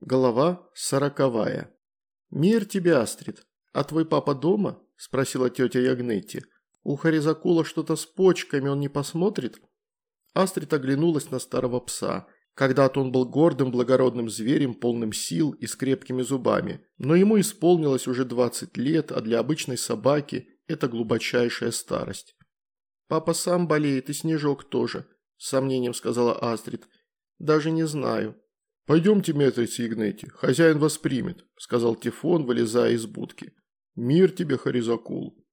Голова сороковая. «Мир тебе, Астрид. А твой папа дома?» – спросила тетя Ягнетти. «У Харизакула что-то с почками, он не посмотрит?» Астрид оглянулась на старого пса. Когда-то он был гордым, благородным зверем, полным сил и с крепкими зубами. Но ему исполнилось уже 20 лет, а для обычной собаки это глубочайшая старость. «Папа сам болеет, и Снежок тоже», – с сомнением сказала Астрид. «Даже не знаю». «Пойдемте, метрись, Игнети, хозяин воспримет», – сказал Тифон, вылезая из будки. «Мир тебе, Харизакул».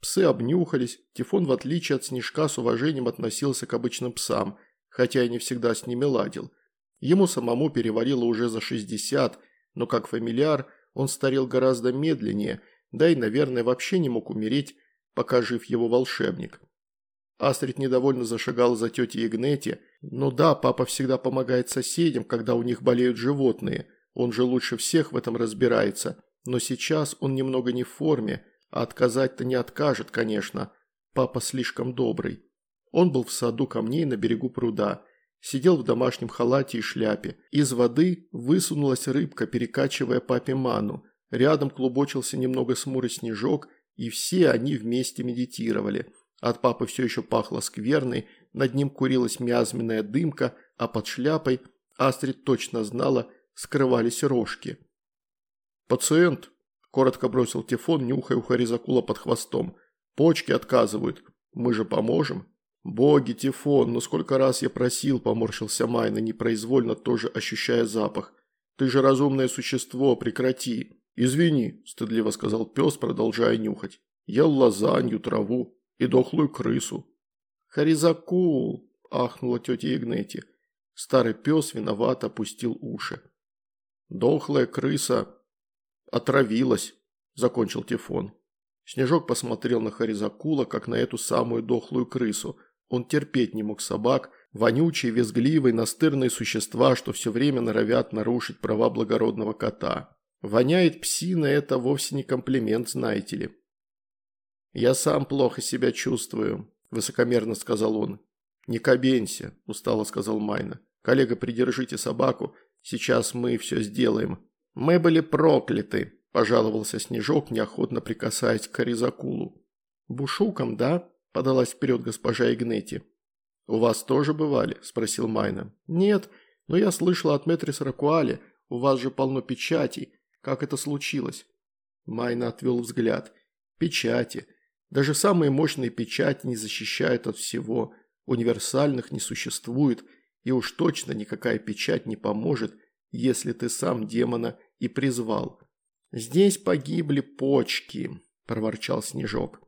Псы обнюхались, Тифон, в отличие от Снежка, с уважением относился к обычным псам, хотя и не всегда с ними ладил. Ему самому переварило уже за 60, но как фамильяр он старел гораздо медленнее, да и, наверное, вообще не мог умереть, пока жив его волшебник. Астрид недовольно зашагала за тетей Игнети. «Ну да, папа всегда помогает соседям, когда у них болеют животные. Он же лучше всех в этом разбирается. Но сейчас он немного не в форме, а отказать-то не откажет, конечно. Папа слишком добрый». Он был в саду камней на берегу пруда. Сидел в домашнем халате и шляпе. Из воды высунулась рыбка, перекачивая папе ману. Рядом клубочился немного смурый снежок, и все они вместе медитировали – от папы все еще пахло скверной, над ним курилась миазменная дымка, а под шляпой, Астрид точно знала, скрывались рожки. «Пациент», – коротко бросил Тифон, нюхая у Харизакула под хвостом. «Почки отказывают. Мы же поможем». «Боги, Тифон, ну сколько раз я просил», – поморщился Майна, непроизвольно тоже ощущая запах. «Ты же разумное существо, прекрати». «Извини», – стыдливо сказал пес, продолжая нюхать. «Ел лазанью, траву и дохлую крысу. «Харизакул!» – ахнула тетя Игнети. Старый пес виноват опустил уши. «Дохлая крыса отравилась», – закончил Тифон. Снежок посмотрел на Харизакула, как на эту самую дохлую крысу. Он терпеть не мог собак, вонючие, визгливые, настырные существа, что все время норовят нарушить права благородного кота. Воняет псина – это вовсе не комплимент, знаете ли. «Я сам плохо себя чувствую», – высокомерно сказал он. «Не кабенься», – устало сказал Майна. «Коллега, придержите собаку, сейчас мы все сделаем». «Мы были прокляты», – пожаловался Снежок, неохотно прикасаясь к Резакулу. «Бушуком, да?» – подалась вперед госпожа Игнети. «У вас тоже бывали?» – спросил Майна. «Нет, но я слышала от Метрис Ракуали, у вас же полно печатей. Как это случилось?» Майна отвел взгляд. «Печати. Даже самые мощные печати не защищают от всего, универсальных не существует, и уж точно никакая печать не поможет, если ты сам демона и призвал. «Здесь погибли почки», – проворчал Снежок.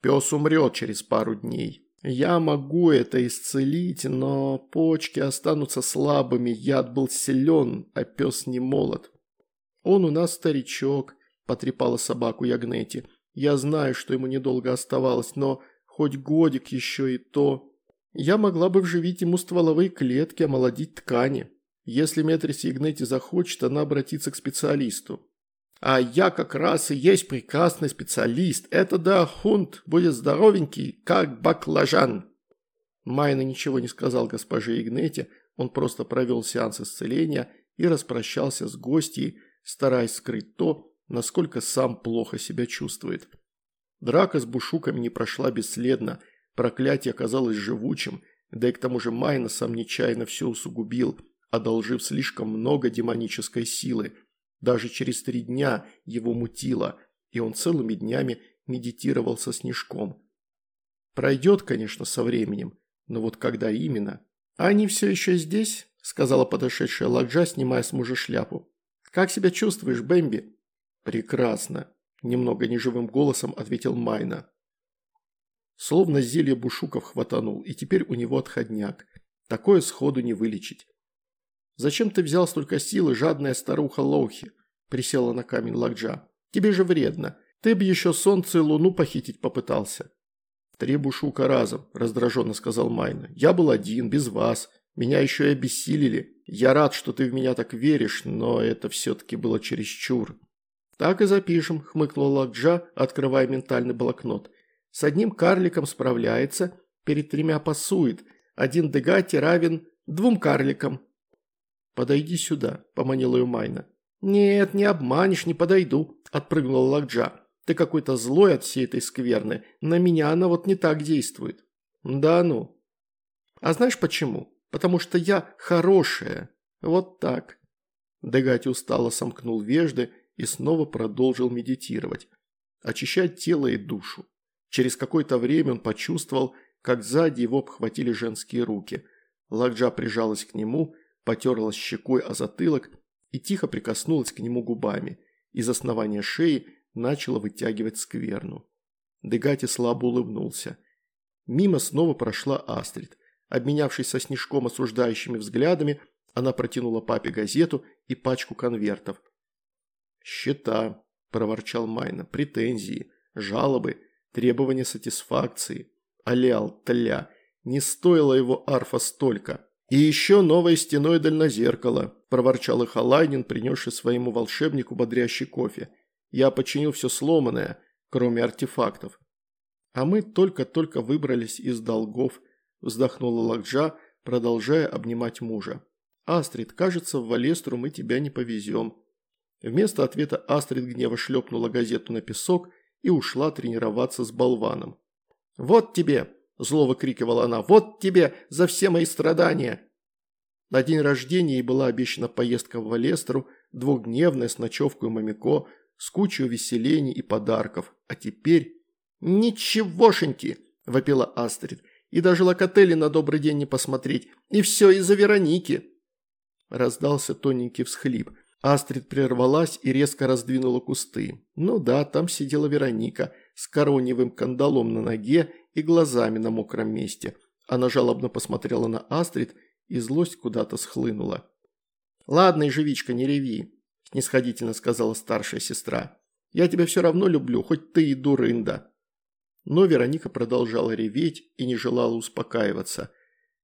«Пес умрет через пару дней. Я могу это исцелить, но почки останутся слабыми, яд был силен, а пес не молод». «Он у нас старичок», – потрепала собаку Ягнети. Я знаю, что ему недолго оставалось, но хоть годик еще и то. Я могла бы вживить ему стволовые клетки, омолодить ткани. Если Метрис Игнети захочет, она обратится к специалисту. А я как раз и есть прекрасный специалист. Это да, хунт будет здоровенький, как баклажан. Майна ничего не сказал госпоже Игнете, он просто провел сеанс исцеления и распрощался с гостьей, стараясь скрыть то, насколько сам плохо себя чувствует. Драка с бушуками не прошла бесследно, проклятие оказалось живучим, да и к тому же Майна сам нечаянно все усугубил, одолжив слишком много демонической силы. Даже через три дня его мутило, и он целыми днями медитировал со снежком. Пройдет, конечно, со временем, но вот когда именно? «А они все еще здесь?» – сказала подошедшая Ладжа, снимая с мужа шляпу. «Как себя чувствуешь, Бэмби?» «Прекрасно», – немного неживым голосом ответил Майна. Словно зелье Бушуков хватанул, и теперь у него отходняк. Такое сходу не вылечить. «Зачем ты взял столько силы, жадная старуха Лоухи?» – присела на камень Лакджа. «Тебе же вредно. Ты бы еще солнце и луну похитить попытался». «Три бушука разом», – раздраженно сказал Майна. «Я был один, без вас. Меня еще и обессилили. Я рад, что ты в меня так веришь, но это все-таки было чересчур». «Так и запишем», – хмыкнула Ладжа, открывая ментальный блокнот. «С одним карликом справляется, перед тремя пасует. Один дегати равен двум карликам». «Подойди сюда», – поманила ее Майна. «Нет, не обманешь, не подойду», – отпрыгнула Лакджа. «Ты какой-то злой от всей этой скверны. На меня она вот не так действует». «Да ну». «А знаешь почему? Потому что я хорошая. Вот так». Дегати устало сомкнул вежды и снова продолжил медитировать. Очищать тело и душу. Через какое-то время он почувствовал, как сзади его обхватили женские руки. Лакджа прижалась к нему, потерлась щекой о затылок и тихо прикоснулась к нему губами. Из основания шеи начала вытягивать скверну. Дегати слабо улыбнулся. Мимо снова прошла Астрид. Обменявшись со Снежком осуждающими взглядами, она протянула папе газету и пачку конвертов. «Счета», – проворчал Майна, – «претензии, жалобы, требования сатисфакции. Алял, тля, не стоило его арфа столько». «И еще новое стеной дальнозеркало», – проворчал их принесший своему волшебнику бодрящий кофе. «Я починил все сломанное, кроме артефактов». «А мы только-только выбрались из долгов», – вздохнула Лакджа, продолжая обнимать мужа. «Астрид, кажется, в Валестру мы тебя не повезем». Вместо ответа Астрид гнево шлепнула газету на песок и ушла тренироваться с болваном. «Вот тебе!» – зло выкрикивала она. «Вот тебе за все мои страдания!» На день рождения ей была обещана поездка в Валестру, двухдневная с ночевкой Мамико, с кучей увеселений и подарков. А теперь... «Ничегошеньки!» – вопила Астрид. «И даже локотели на добрый день не посмотреть. И все из-за Вероники!» Раздался тоненький всхлип. Астрид прервалась и резко раздвинула кусты. Ну да, там сидела Вероника с короневым кандалом на ноге и глазами на мокром месте. Она жалобно посмотрела на Астрид, и злость куда-то схлынула. «Ладно, Ежевичка, не реви», – снисходительно сказала старшая сестра. «Я тебя все равно люблю, хоть ты и дурында». Но Вероника продолжала реветь и не желала успокаиваться.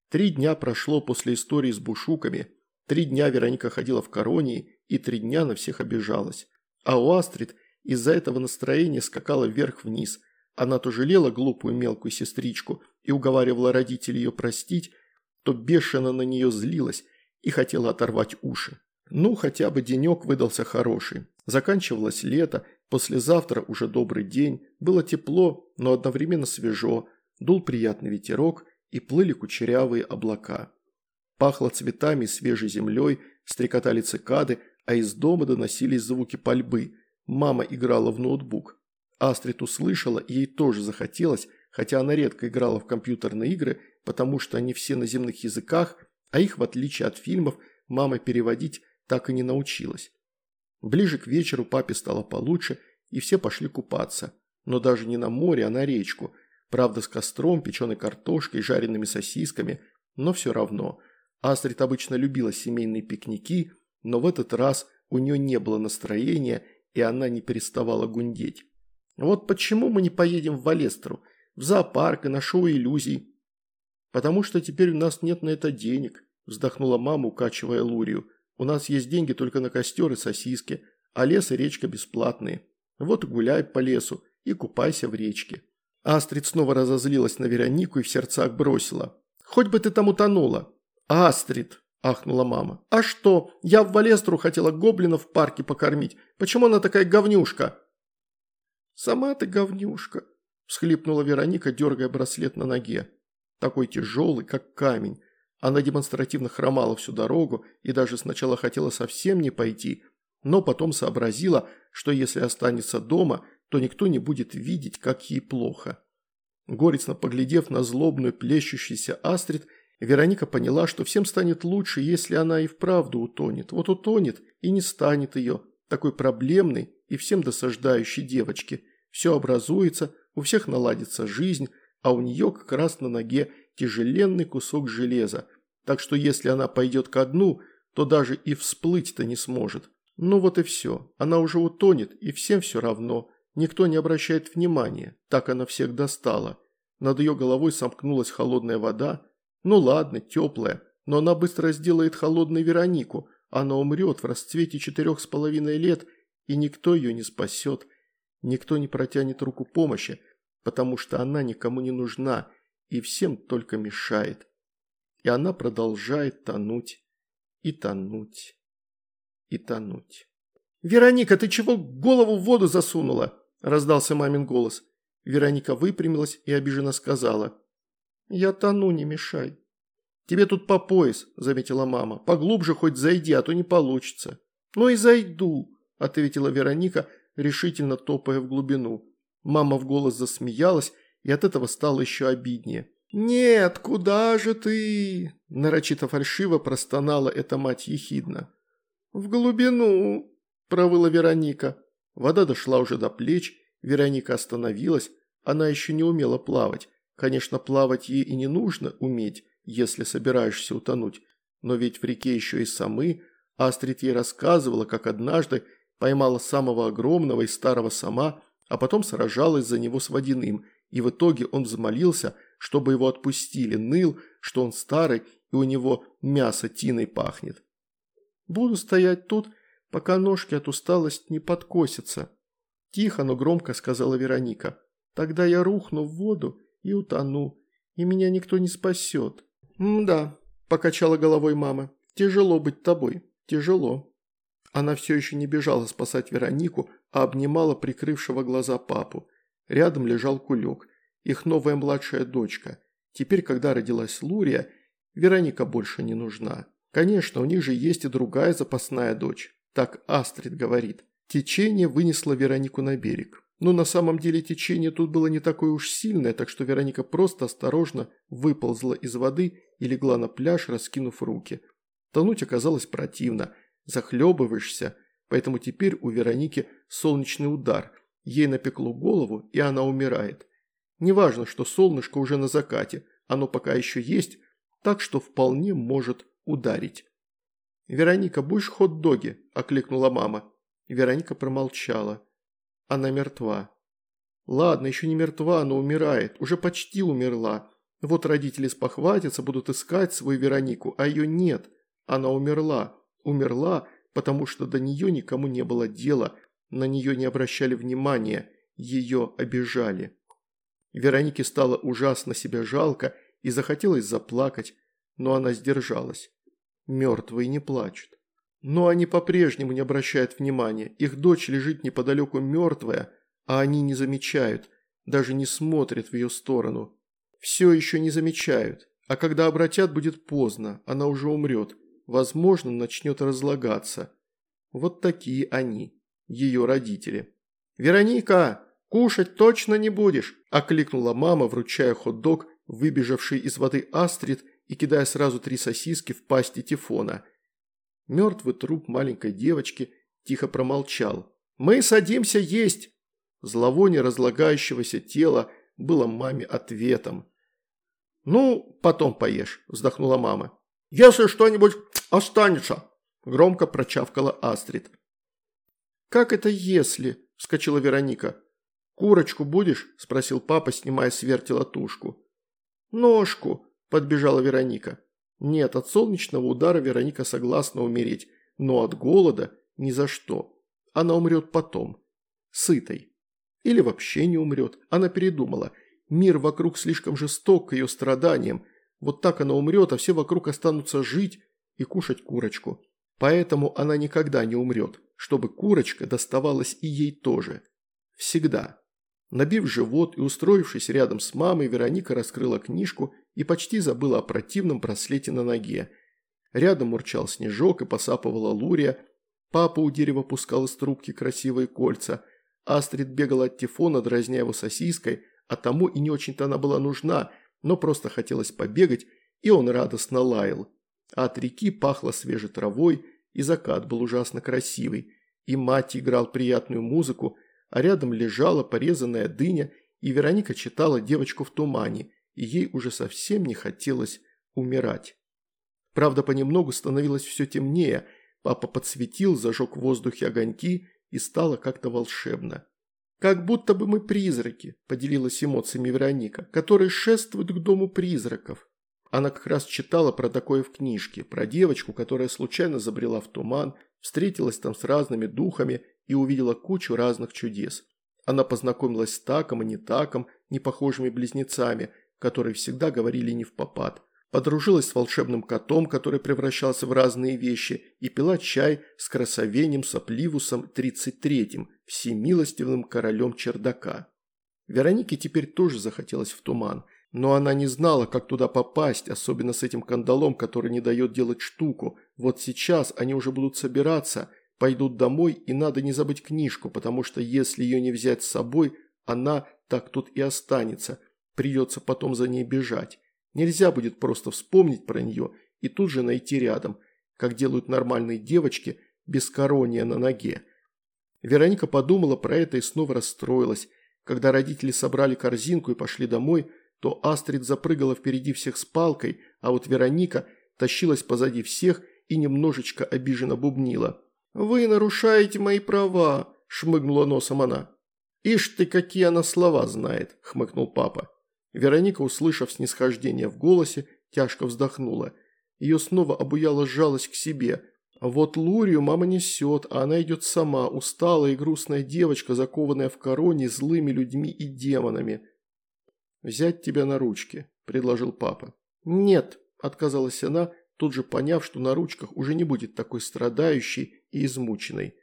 Три дня прошло после истории с бушуками – Три дня Вероника ходила в коронии и три дня на всех обижалась. А у Астрид из-за этого настроения скакала вверх-вниз. Она то жалела глупую мелкую сестричку и уговаривала родителей ее простить, то бешено на нее злилась и хотела оторвать уши. Ну, хотя бы денек выдался хороший. Заканчивалось лето, послезавтра уже добрый день, было тепло, но одновременно свежо, дул приятный ветерок и плыли кучерявые облака. Пахло цветами и свежей землей, стрекотали цикады, а из дома доносились звуки пальбы. Мама играла в ноутбук. Астрид услышала, ей тоже захотелось, хотя она редко играла в компьютерные игры, потому что они все на земных языках, а их, в отличие от фильмов, мама переводить так и не научилась. Ближе к вечеру папе стало получше, и все пошли купаться. Но даже не на море, а на речку. Правда, с костром, печеной картошкой, жареными сосисками, но все равно – Астрид обычно любила семейные пикники, но в этот раз у нее не было настроения, и она не переставала гундеть. «Вот почему мы не поедем в Валестру, в зоопарк и на шоу иллюзий?» «Потому что теперь у нас нет на это денег», – вздохнула мама, укачивая Лурию. «У нас есть деньги только на костер и сосиски, а лес и речка бесплатные. Вот гуляй по лесу и купайся в речке». Астрид снова разозлилась на Веронику и в сердцах бросила. «Хоть бы ты там утонула, «Астрид!» – ахнула мама. «А что? Я в Валестру хотела гоблинов в парке покормить. Почему она такая говнюшка?» «Сама ты говнюшка!» – всхлипнула Вероника, дергая браслет на ноге. Такой тяжелый, как камень. Она демонстративно хромала всю дорогу и даже сначала хотела совсем не пойти, но потом сообразила, что если останется дома, то никто не будет видеть, как ей плохо. Горестно поглядев на злобную плещущийся Астрид, Вероника поняла, что всем станет лучше, если она и вправду утонет. Вот утонет и не станет ее, такой проблемной и всем досаждающей девочки. Все образуется, у всех наладится жизнь, а у нее как раз на ноге тяжеленный кусок железа. Так что если она пойдет ко дну, то даже и всплыть-то не сможет. Ну вот и все. Она уже утонет, и всем все равно. Никто не обращает внимания. Так она всех достала. Над ее головой сомкнулась холодная вода, ну ладно, теплая, но она быстро сделает холодной Веронику. Она умрет в расцвете четырех с половиной лет, и никто ее не спасет. Никто не протянет руку помощи, потому что она никому не нужна и всем только мешает. И она продолжает тонуть и тонуть, и тонуть. «Вероника, ты чего голову в воду засунула?» – раздался мамин голос. Вероника выпрямилась и обиженно сказала. «Я тону, не мешай». «Тебе тут по пояс», – заметила мама. «Поглубже хоть зайди, а то не получится». «Ну и зайду», – ответила Вероника, решительно топая в глубину. Мама в голос засмеялась, и от этого стало еще обиднее. «Нет, куда же ты?» – нарочито фальшиво простонала эта мать ехидно. «В глубину», – провыла Вероника. Вода дошла уже до плеч, Вероника остановилась, она еще не умела плавать. Конечно, плавать ей и не нужно уметь, если собираешься утонуть, но ведь в реке еще и самы. Астрид ей рассказывала, как однажды поймала самого огромного и старого сама, а потом сражалась за него с водяным, и в итоге он взмолился, чтобы его отпустили, ныл, что он старый и у него мясо тиной пахнет. «Буду стоять тут, пока ножки от усталости не подкосятся», – тихо, но громко сказала Вероника. «Тогда я рухну в воду и утону, и меня никто не спасет». «Да», – покачала головой мама, – «тяжело быть тобой, тяжело». Она все еще не бежала спасать Веронику, а обнимала прикрывшего глаза папу. Рядом лежал кулек, их новая младшая дочка. Теперь, когда родилась Лурия, Вероника больше не нужна. Конечно, у них же есть и другая запасная дочь. Так Астрид говорит. Течение вынесло Веронику на берег. Но на самом деле течение тут было не такое уж сильное, так что Вероника просто осторожно выползла из воды и легла на пляж, раскинув руки. Тонуть оказалось противно – захлебываешься, поэтому теперь у Вероники солнечный удар, ей напекло голову, и она умирает. Неважно, что солнышко уже на закате, оно пока еще есть, так что вполне может ударить. «Вероника, будешь хот-доги?» – окликнула мама. Вероника промолчала. Она мертва. Ладно, еще не мертва, но умирает, уже почти умерла. Вот родители спохватятся, будут искать свою Веронику, а ее нет. Она умерла. Умерла, потому что до нее никому не было дела, на нее не обращали внимания, ее обижали. Веронике стало ужасно себя жалко и захотелось заплакать, но она сдержалась. Мертвые не плачут. Но они по-прежнему не обращают внимания, их дочь лежит неподалеку мертвая, а они не замечают, даже не смотрят в ее сторону. Все еще не замечают, а когда обратят, будет поздно, она уже умрет возможно, начнет разлагаться. Вот такие они, ее родители. «Вероника, кушать точно не будешь!» – окликнула мама, вручая хот-дог, выбежавший из воды Астрид и кидая сразу три сосиски в пасти Тифона. Мертвый труп маленькой девочки тихо промолчал. «Мы садимся есть!» Зловоние разлагающегося тела было маме ответом. «Ну, потом поешь», – вздохнула мама. «Если что-нибудь останется», – громко прочавкала Астрид. «Как это если?» – вскочила Вероника. «Курочку будешь?» – спросил папа, снимая с вертела тушку. «Ножку», – подбежала Вероника. Нет, от солнечного удара Вероника согласна умереть, но от голода ни за что. Она умрет потом. Сытой. Или вообще не умрет. Она передумала. Мир вокруг слишком жесток к ее страданиям. Вот так она умрет, а все вокруг останутся жить и кушать курочку. Поэтому она никогда не умрет, чтобы курочка доставалась и ей тоже. Всегда. Набив живот и устроившись рядом с мамой, Вероника раскрыла книжку и почти забыла о противном браслете на ноге. Рядом урчал снежок и посапывала Лурия. Папа у дерева пускал из трубки красивые кольца. Астрид бегала от Тифона, дразня его сосиской, а тому и не очень-то она была нужна – но просто хотелось побегать, и он радостно лаял. А от реки пахло свежей травой, и закат был ужасно красивый, и мать играл приятную музыку, а рядом лежала порезанная дыня, и Вероника читала «Девочку в тумане», и ей уже совсем не хотелось умирать. Правда, понемногу становилось все темнее, папа подсветил, зажег в воздухе огоньки, и стало как-то волшебно. «Как будто бы мы призраки», – поделилась эмоциями Вероника, – «которые шествуют к дому призраков». Она как раз читала про такое в книжке, про девочку, которая случайно забрела в туман, встретилась там с разными духами и увидела кучу разных чудес. Она познакомилась с Таком и не Таком, непохожими близнецами, которые всегда говорили не в попад. подружилась с волшебным котом, который превращался в разные вещи, и пила чай с красовением Сопливусом 33-м, всемилостивым королем чердака. Веронике теперь тоже захотелось в туман, но она не знала, как туда попасть, особенно с этим кандалом, который не дает делать штуку. Вот сейчас они уже будут собираться, пойдут домой, и надо не забыть книжку, потому что если ее не взять с собой, она так тут и останется, придется потом за ней бежать. Нельзя будет просто вспомнить про нее и тут же найти рядом, как делают нормальные девочки без корония на ноге. Вероника подумала про это и снова расстроилась. Когда родители собрали корзинку и пошли домой, то Астрид запрыгала впереди всех с палкой, а вот Вероника тащилась позади всех и немножечко обиженно бубнила. «Вы нарушаете мои права», – шмыгнула носом она. «Ишь ты, какие она слова знает», – хмыкнул папа. Вероника, услышав снисхождение в голосе, тяжко вздохнула. Ее снова обуяла жалость к себе. Вот Лурию мама несет, а она идет сама, усталая и грустная девочка, закованная в короне злыми людьми и демонами. «Взять тебя на ручки», – предложил папа. «Нет», – отказалась она, тут же поняв, что на ручках уже не будет такой страдающей и измученной.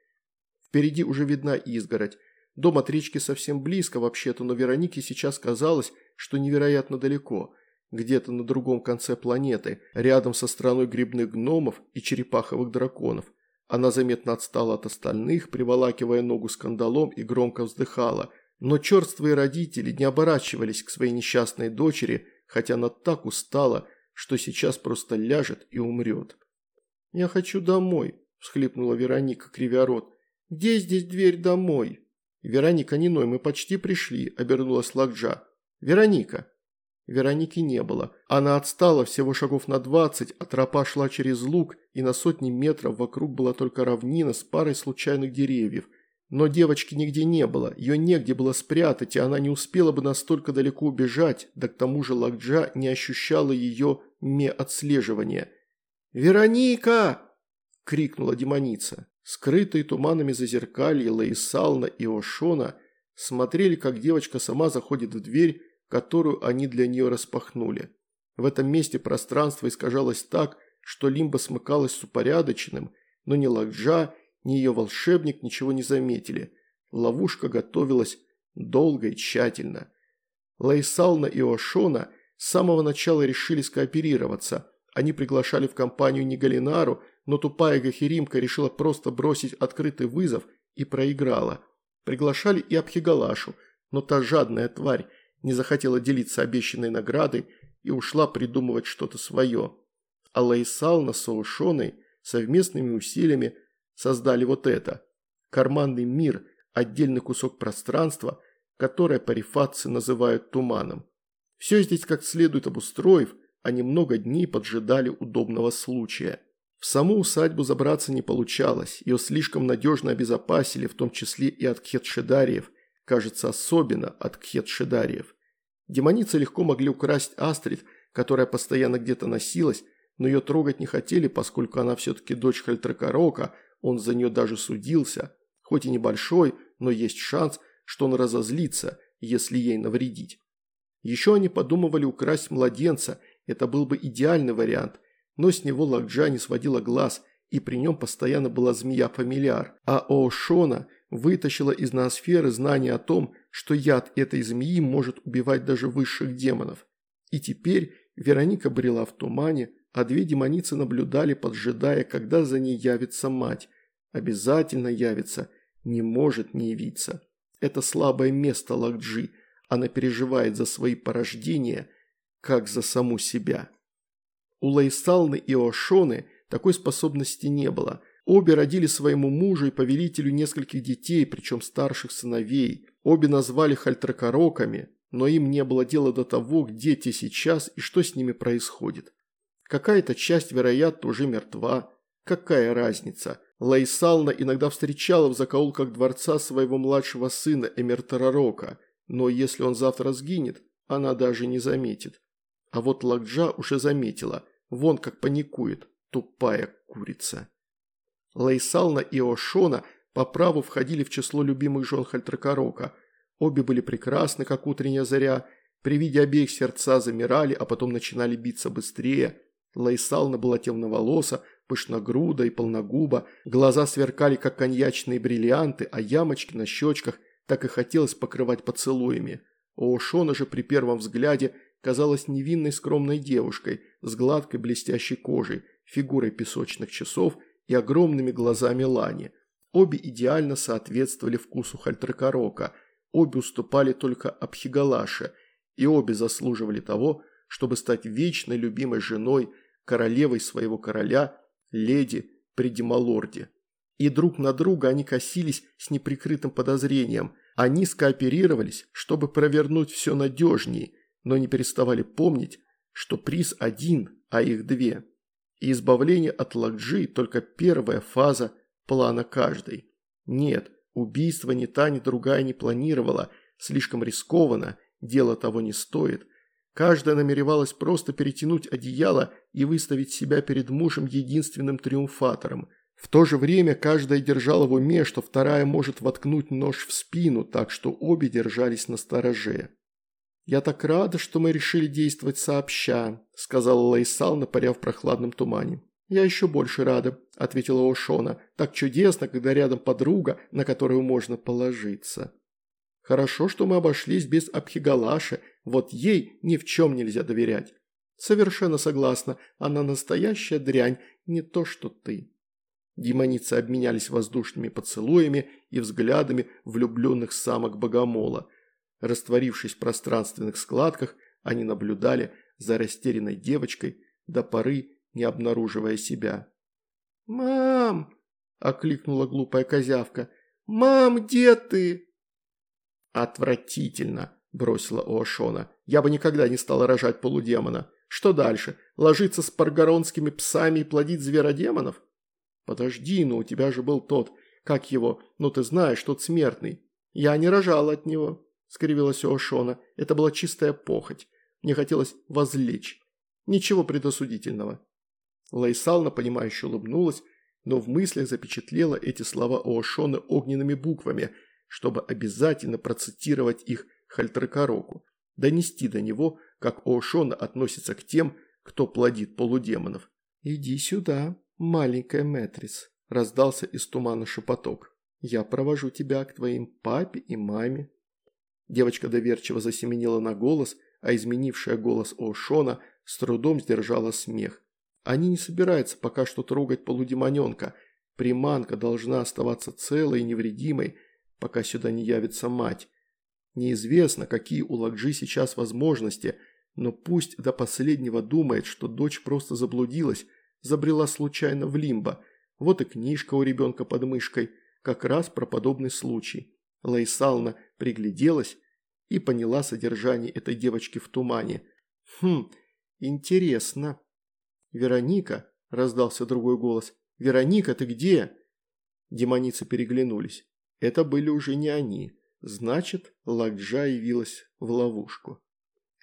Впереди уже видна изгородь. Дом от речки совсем близко вообще-то, но Веронике сейчас казалось, что невероятно далеко, где-то на другом конце планеты, рядом со страной грибных гномов и черепаховых драконов. Она заметно отстала от остальных, приволакивая ногу скандалом и громко вздыхала. Но черствые родители не оборачивались к своей несчастной дочери, хотя она так устала, что сейчас просто ляжет и умрет. «Я хочу домой», – всхлипнула Вероника, кривя рот. «Где здесь дверь домой?» «Вероника, не ной, мы почти пришли», – обернулась Лакджа. «Вероника». Вероники не было. Она отстала всего шагов на двадцать, а тропа шла через луг, и на сотни метров вокруг была только равнина с парой случайных деревьев. Но девочки нигде не было, ее негде было спрятать, и она не успела бы настолько далеко убежать, да к тому же Лакджа не ощущала ее ме-отслеживания. «Вероника!» – крикнула демоница. Скрытые туманами зазеркалья Лаисална и Ошона смотрели, как девочка сама заходит в дверь, которую они для нее распахнули. В этом месте пространство искажалось так, что Лимба смыкалась с упорядоченным, но ни Лакджа, ни ее волшебник ничего не заметили. Ловушка готовилась долго и тщательно. Лайсална и Ошона с самого начала решили скооперироваться. Они приглашали в компанию не Галинару, но тупая Гахиримка решила просто бросить открытый вызов и проиграла. Приглашали и Абхигалашу, но та жадная тварь не захотела делиться обещанной наградой и ушла придумывать что-то свое. А Лайсална с Соушоной совместными усилиями создали вот это. Карманный мир, отдельный кусок пространства, которое парифатцы называют туманом. Все здесь как следует обустроив, они много дней поджидали удобного случая. В саму усадьбу забраться не получалось, ее слишком надежно обезопасили, в том числе и от кхетшедариев, кажется, особенно от кхетшедариев. Демоницы легко могли украсть Астрид, которая постоянно где-то носилась, но ее трогать не хотели, поскольку она все-таки дочь Хальтракарока, он за нее даже судился, хоть и небольшой, но есть шанс, что он разозлится, если ей навредить. Еще они подумывали украсть младенца, это был бы идеальный вариант – но с него Лакджа не сводила глаз, и при нем постоянно была змея-фамильяр, а Оошона вытащила из ноосферы знание о том, что яд этой змеи может убивать даже высших демонов. И теперь Вероника брела в тумане, а две демоницы наблюдали, поджидая, когда за ней явится мать. Обязательно явится, не может не явиться. Это слабое место Лакджи, она переживает за свои порождения, как за саму себя. У Лейсалны и Ошоны такой способности не было. Обе родили своему мужу и повелителю нескольких детей, причем старших сыновей. Обе назвали хальтракороками, но им не было дела до того, где те сейчас и что с ними происходит. Какая-то часть, вероятно, уже мертва. Какая разница? Лайсална иногда встречала в закоулках дворца своего младшего сына Эмертарарока, но если он завтра сгинет, она даже не заметит. А вот Лакджа уже заметила – Вон как паникует, тупая курица. Лейсална и Ошона по праву входили в число любимых жен Хальтракарока. Обе были прекрасны, как утренняя заря. При виде обеих сердца замирали, а потом начинали биться быстрее. Лайсална была темноволоса, пышногруда и полногуба, глаза сверкали, как коньячные бриллианты, а ямочки на щечках так и хотелось покрывать поцелуями. Оушона же при первом взгляде казалась невинной скромной девушкой с гладкой блестящей кожей, фигурой песочных часов и огромными глазами Лани. Обе идеально соответствовали вкусу Хальтракарока, обе уступали только Абхигалаше, и обе заслуживали того, чтобы стать вечной любимой женой, королевой своего короля, леди при Демалорде. И друг на друга они косились с неприкрытым подозрением. Они скооперировались, чтобы провернуть все надежнее, но не переставали помнить, что приз один, а их две. И избавление от Лакджи – только первая фаза плана каждой. Нет, убийство ни та, ни другая не планировала, слишком рискованно, дело того не стоит. Каждая намеревалась просто перетянуть одеяло и выставить себя перед мужем единственным триумфатором. В то же время каждая держала в уме, что вторая может воткнуть нож в спину, так что обе держались на стороже. «Я так рада, что мы решили действовать сообща», – сказала Лайсал, напаря в прохладном тумане. «Я еще больше рада», – ответила Ошона. «Так чудесно, когда рядом подруга, на которую можно положиться». «Хорошо, что мы обошлись без Абхигалаши, вот ей ни в чем нельзя доверять». «Совершенно согласна, она настоящая дрянь, не то что ты». Демоницы обменялись воздушными поцелуями и взглядами влюбленных самок богомола – Растворившись в пространственных складках, они наблюдали за растерянной девочкой, до поры не обнаруживая себя. «Мам!» – окликнула глупая козявка. «Мам, где ты?» «Отвратительно!» – бросила Оашона. «Я бы никогда не стала рожать полудемона. Что дальше? Ложиться с паргоронскими псами и плодить зверодемонов?» «Подожди, ну у тебя же был тот, как его, ну ты знаешь, тот смертный. Я не рожала от него» скривилась Ошона. Это была чистая похоть. Мне хотелось возлечь. Ничего предосудительного. Лайсална, понимающе улыбнулась, но в мыслях запечатлела эти слова Оошона огненными буквами, чтобы обязательно процитировать их Хальтракароку, донести до него, как Оошона относится к тем, кто плодит полудемонов. «Иди сюда, маленькая Мэтрис», – раздался из тумана шепоток. «Я провожу тебя к твоим папе и маме». Девочка доверчиво засеменила на голос, а изменившая голос О'Шона с трудом сдержала смех. Они не собираются пока что трогать полудемоненка. Приманка должна оставаться целой и невредимой, пока сюда не явится мать. Неизвестно, какие у Лакджи сейчас возможности, но пусть до последнего думает, что дочь просто заблудилась, забрела случайно в лимбо. Вот и книжка у ребенка под мышкой, как раз про подобный случай. Лейсална пригляделась и поняла содержание этой девочки в тумане. «Хм, интересно». «Вероника?» – раздался другой голос. «Вероника, ты где?» Демоницы переглянулись. Это были уже не они. Значит, Лакджа явилась в ловушку.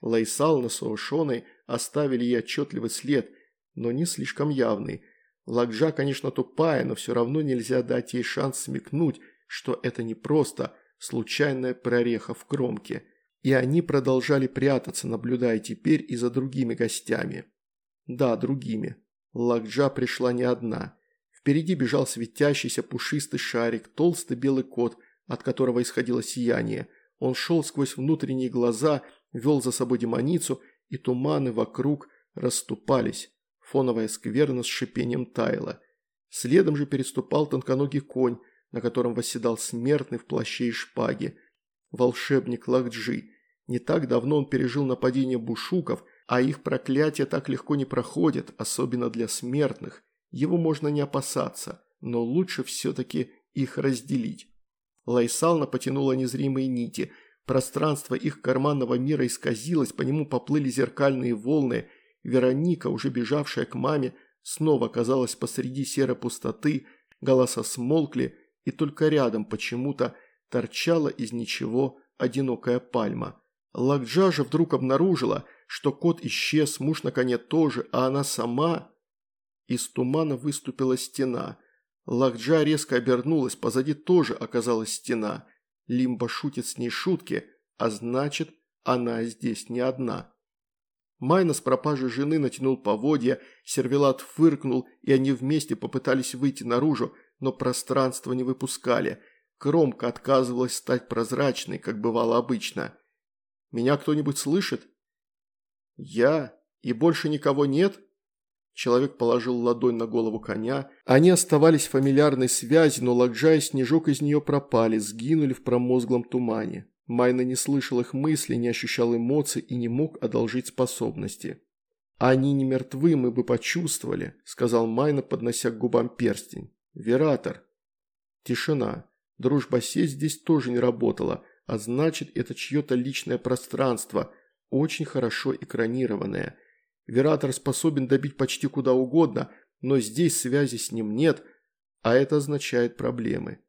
Лайсал с Оушоной оставили ей отчетливый след, но не слишком явный. Лакджа, конечно, тупая, но все равно нельзя дать ей шанс смекнуть, что это не просто случайная прореха в кромке. И они продолжали прятаться, наблюдая теперь и за другими гостями. Да, другими. Лакджа пришла не одна. Впереди бежал светящийся пушистый шарик, толстый белый кот, от которого исходило сияние. Он шел сквозь внутренние глаза, вел за собой демоницу, и туманы вокруг расступались. Фоновая скверна с шипением таяла. Следом же переступал тонконогий конь, на котором восседал смертный в плаще и шпаге. Волшебник Лакджи. Не так давно он пережил нападение бушуков, а их проклятия так легко не проходят, особенно для смертных. Его можно не опасаться, но лучше все-таки их разделить. Лайсална потянула незримые нити. Пространство их карманного мира исказилось, по нему поплыли зеркальные волны. Вероника, уже бежавшая к маме, снова оказалась посреди серой пустоты, голоса смолкли, и только рядом почему-то торчала из ничего одинокая пальма. Лакджа же вдруг обнаружила, что кот исчез, муж на коне тоже, а она сама... Из тумана выступила стена. Лакджа резко обернулась, позади тоже оказалась стена. Лимба шутит с ней шутки, а значит, Она здесь не одна. Майна с пропажей жены натянул поводья, сервелат фыркнул, и они вместе попытались выйти наружу, но пространство не выпускали. Кромка отказывалась стать прозрачной, как бывало обычно. «Меня кто-нибудь слышит?» «Я? И больше никого нет?» Человек положил ладонь на голову коня. Они оставались в фамильярной связи, но Лакджа и Снежок из нее пропали, сгинули в промозглом тумане. Майна не слышал их мыслей, не ощущал эмоций и не мог одолжить способности. «Они не мертвы, мы бы почувствовали», – сказал Майна, поднося к губам перстень. «Вератор». Тишина. Дружба сеть здесь тоже не работала, а значит, это чье-то личное пространство, очень хорошо экранированное – Вератор способен добить почти куда угодно, но здесь связи с ним нет, а это означает проблемы.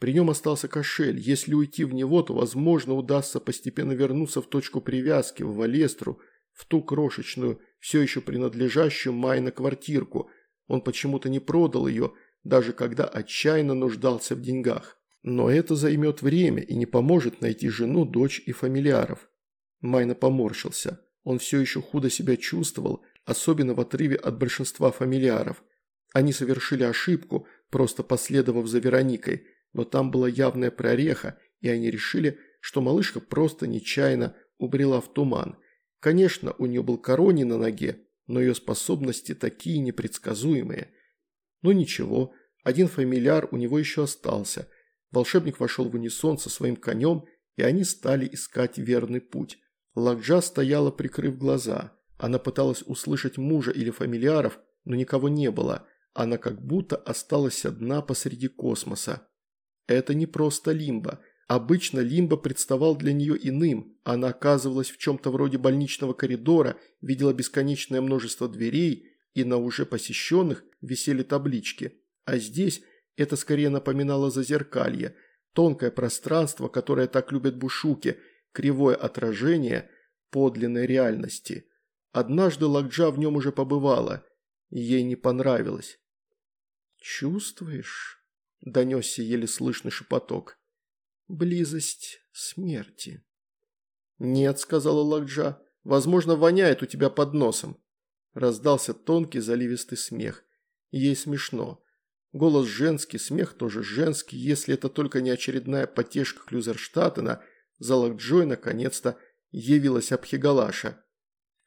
При нем остался кошель. Если уйти в него, то, возможно, удастся постепенно вернуться в точку привязки, в Валестру, в ту крошечную, все еще принадлежащую Майна квартирку. Он почему-то не продал ее, даже когда отчаянно нуждался в деньгах. Но это займет время и не поможет найти жену, дочь и фамильяров. Майна поморщился. Он все еще худо себя чувствовал, особенно в отрыве от большинства фамильяров. Они совершили ошибку, просто последовав за Вероникой, но там была явная прореха, и они решили, что малышка просто нечаянно убрела в туман. Конечно, у нее был корони на ноге, но ее способности такие непредсказуемые. Но ничего, один фамильяр у него еще остался. Волшебник вошел в унисон со своим конем, и они стали искать верный путь. Лакджа стояла, прикрыв глаза. Она пыталась услышать мужа или фамильяров, но никого не было. Она как будто осталась одна посреди космоса. Это не просто лимба. Обычно лимба представал для нее иным. Она оказывалась в чем-то вроде больничного коридора, видела бесконечное множество дверей, и на уже посещенных висели таблички. А здесь это скорее напоминало зазеркалье, тонкое пространство, которое так любят бушуки – кривое отражение подлинной реальности. Однажды Лакджа в нем уже побывала, и ей не понравилось. «Чувствуешь?» – донесся еле слышный шепоток. «Близость смерти». «Нет», – сказала Лакджа, – «возможно, воняет у тебя под носом». Раздался тонкий заливистый смех. Ей смешно. Голос женский, смех тоже женский, если это только не очередная потешка Клюзерштаттена – за Джой наконец-то явилась Абхигалаша.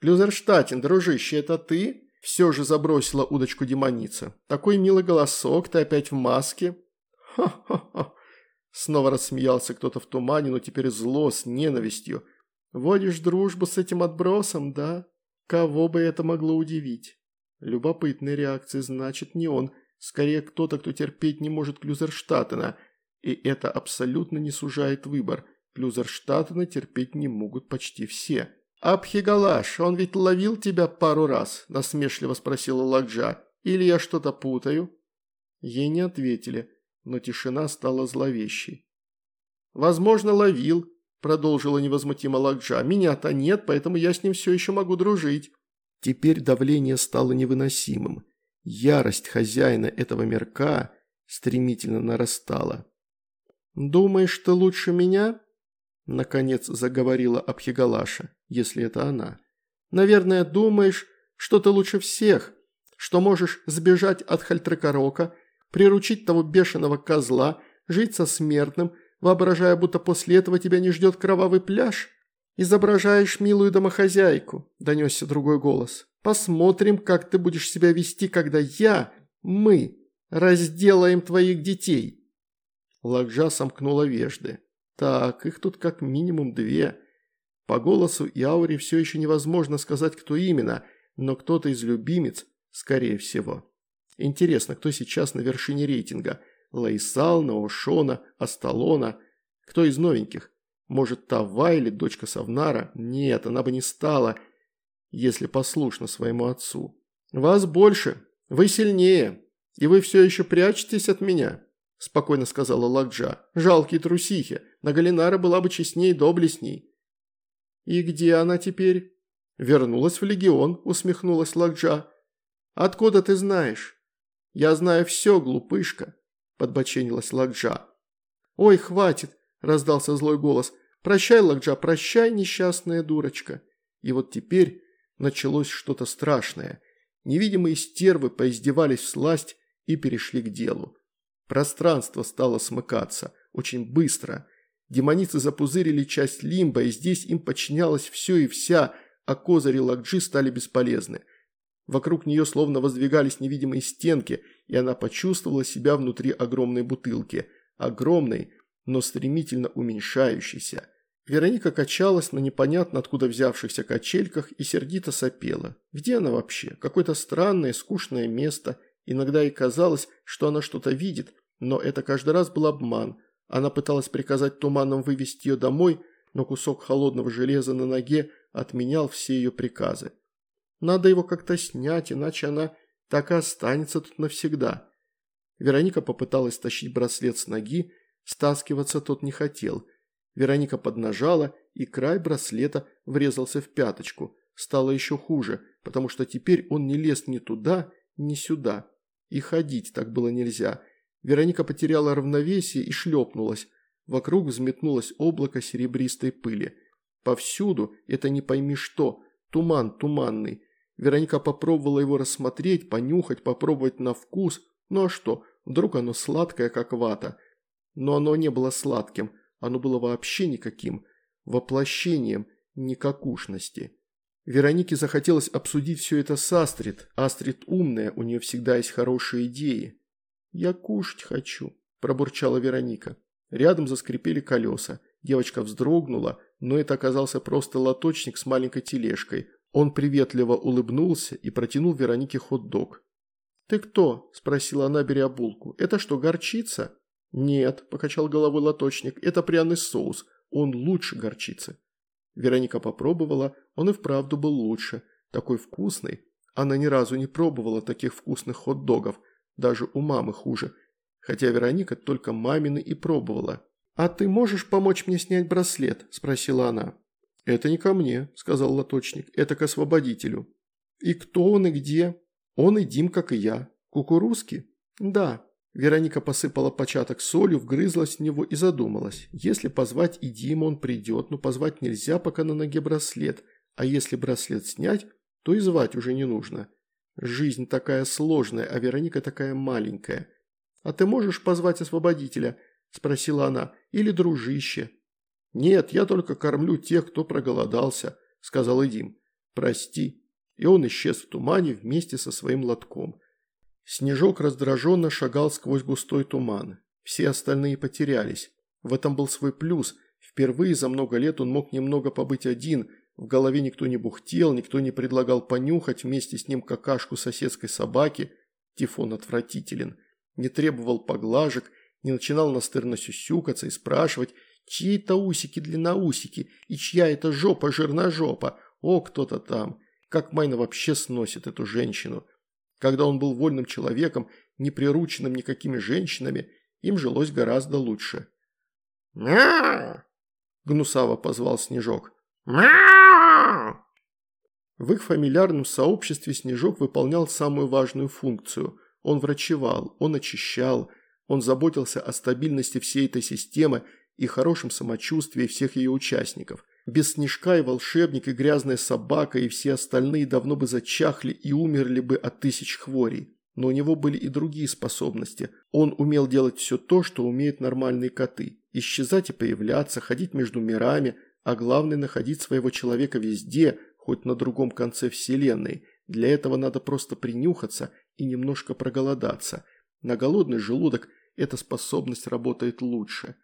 «Клюзерштатен, дружище, это ты?» Все же забросила удочку демоница. «Такой милый голосок, ты опять в маске?» «Ха-ха-ха!» Снова рассмеялся кто-то в тумане, но теперь зло, с ненавистью. «Водишь дружбу с этим отбросом, да? Кого бы это могло удивить?» Любопытная реакция, значит, не он. Скорее, кто-то, кто терпеть не может Клюзерштатена. И это абсолютно не сужает выбор – Клюзерштаттена терпеть не могут почти все. «Абхигалаш, он ведь ловил тебя пару раз?» – насмешливо спросила Ладжа. «Или я что-то путаю?» Ей не ответили, но тишина стала зловещей. «Возможно, ловил», – продолжила невозмутимо Ладжа. «Меня-то нет, поэтому я с ним все еще могу дружить». Теперь давление стало невыносимым. Ярость хозяина этого мирка стремительно нарастала. «Думаешь, ты лучше меня?» Наконец заговорила Абхигалаша, если это она. «Наверное, думаешь, что ты лучше всех, что можешь сбежать от Хальтрекорока, приручить того бешеного козла, жить со смертным, воображая, будто после этого тебя не ждет кровавый пляж? Изображаешь милую домохозяйку», – донесся другой голос. «Посмотрим, как ты будешь себя вести, когда я, мы, разделаем твоих детей». Лакжа сомкнула вежды. Так, их тут как минимум две. По голосу и ауре все еще невозможно сказать, кто именно, но кто-то из любимец, скорее всего. Интересно, кто сейчас на вершине рейтинга? Лейсал, Наошона, Асталона? Кто из новеньких? Может, Тава или дочка Савнара? Нет, она бы не стала, если послушна своему отцу. Вас больше, вы сильнее, и вы все еще прячетесь от меня спокойно сказала Лакджа. «Жалкие трусихи. На Галинара была бы честней и доблестней». «И где она теперь?» «Вернулась в легион», – усмехнулась Лакджа. «Откуда ты знаешь?» «Я знаю все, глупышка», – подбоченилась Лакджа. «Ой, хватит», – раздался злой голос. Прощай, Лакджа, прощай, несчастная дурочка. И вот теперь началось что-то страшное. Невидимые стервы поиздевались в сласть и перешли к делу. Пространство стало смыкаться. Очень быстро. Демоницы запузырили часть лимба, и здесь им подчинялось все и вся, а козыри Лакджи стали бесполезны. Вокруг нее словно воздвигались невидимые стенки, и она почувствовала себя внутри огромной бутылки. Огромной, но стремительно уменьшающейся. Вероника качалась на непонятно откуда взявшихся качельках и сердито сопела. Где она вообще? Какое-то странное, скучное место. Иногда ей казалось, что она что-то видит, но это каждый раз был обман. Она пыталась приказать туманом вывести ее домой, но кусок холодного железа на ноге отменял все ее приказы. Надо его как-то снять, иначе она так и останется тут навсегда. Вероника попыталась тащить браслет с ноги, стаскиваться тот не хотел. Вероника поднажала, и край браслета врезался в пяточку. Стало еще хуже, потому что теперь он не лез ни туда, ни сюда. И ходить так было нельзя. Вероника потеряла равновесие и шлепнулась. Вокруг взметнулось облако серебристой пыли. Повсюду, это не пойми что, туман туманный. Вероника попробовала его рассмотреть, понюхать, попробовать на вкус. Ну а что, вдруг оно сладкое, как вата. Но оно не было сладким, оно было вообще никаким. Воплощением никакушности. Веронике захотелось обсудить все это с Астрид. Астрид умная, у нее всегда есть хорошие идеи. «Я кушать хочу», – пробурчала Вероника. Рядом заскрипели колеса. Девочка вздрогнула, но это оказался просто лоточник с маленькой тележкой. Он приветливо улыбнулся и протянул Веронике хот-дог. «Ты кто?» – спросила она, беря булку. «Это что, горчица?» «Нет», – покачал головой лоточник, – «это пряный соус. Он лучше горчицы». Вероника попробовала, он и вправду был лучше. Такой вкусный. Она ни разу не пробовала таких вкусных хот-догов. Даже у мамы хуже. Хотя Вероника только мамины и пробовала. «А ты можешь помочь мне снять браслет?» – спросила она. «Это не ко мне», – сказал лоточник, – «это к освободителю». «И кто он и где?» «Он и Дим, как и я. Кукурузки?» «Да». Вероника посыпала початок солью, вгрызлась в него и задумалась. Если позвать и Дима, он придет, но позвать нельзя, пока на ноге браслет. А если браслет снять, то и звать уже не нужно. Жизнь такая сложная, а Вероника такая маленькая. «А ты можешь позвать освободителя?» – спросила она. «Или дружище?» «Нет, я только кормлю тех, кто проголодался», – сказал Эдим. «Прости». И он исчез в тумане вместе со своим лотком. Снежок раздраженно шагал сквозь густой туман. Все остальные потерялись. В этом был свой плюс. Впервые за много лет он мог немного побыть один. В голове никто не бухтел, никто не предлагал понюхать вместе с ним какашку соседской собаки. Тифон отвратителен. Не требовал поглажек, не начинал настырно сюсюкаться и спрашивать, чьи это усики длинноусики и чья это жопа жирножопа. О, кто-то там. Как Майна вообще сносит эту женщину. Когда он был вольным человеком, не прирученным никакими женщинами, им жилось гораздо лучше. «Мяу!» – гнусаво позвал Снежок. «Мяу!» В их фамильярном сообществе Снежок выполнял самую важную функцию. Он врачевал, он очищал, он заботился о стабильности всей этой системы и хорошем самочувствии всех ее участников. Без Снежка и волшебник, и грязная собака, и все остальные давно бы зачахли и умерли бы от тысяч хворей. Но у него были и другие способности. Он умел делать все то, что умеют нормальные коты. Исчезать и появляться, ходить между мирами, а главное находить своего человека везде, хоть на другом конце вселенной. Для этого надо просто принюхаться и немножко проголодаться. На голодный желудок эта способность работает лучше.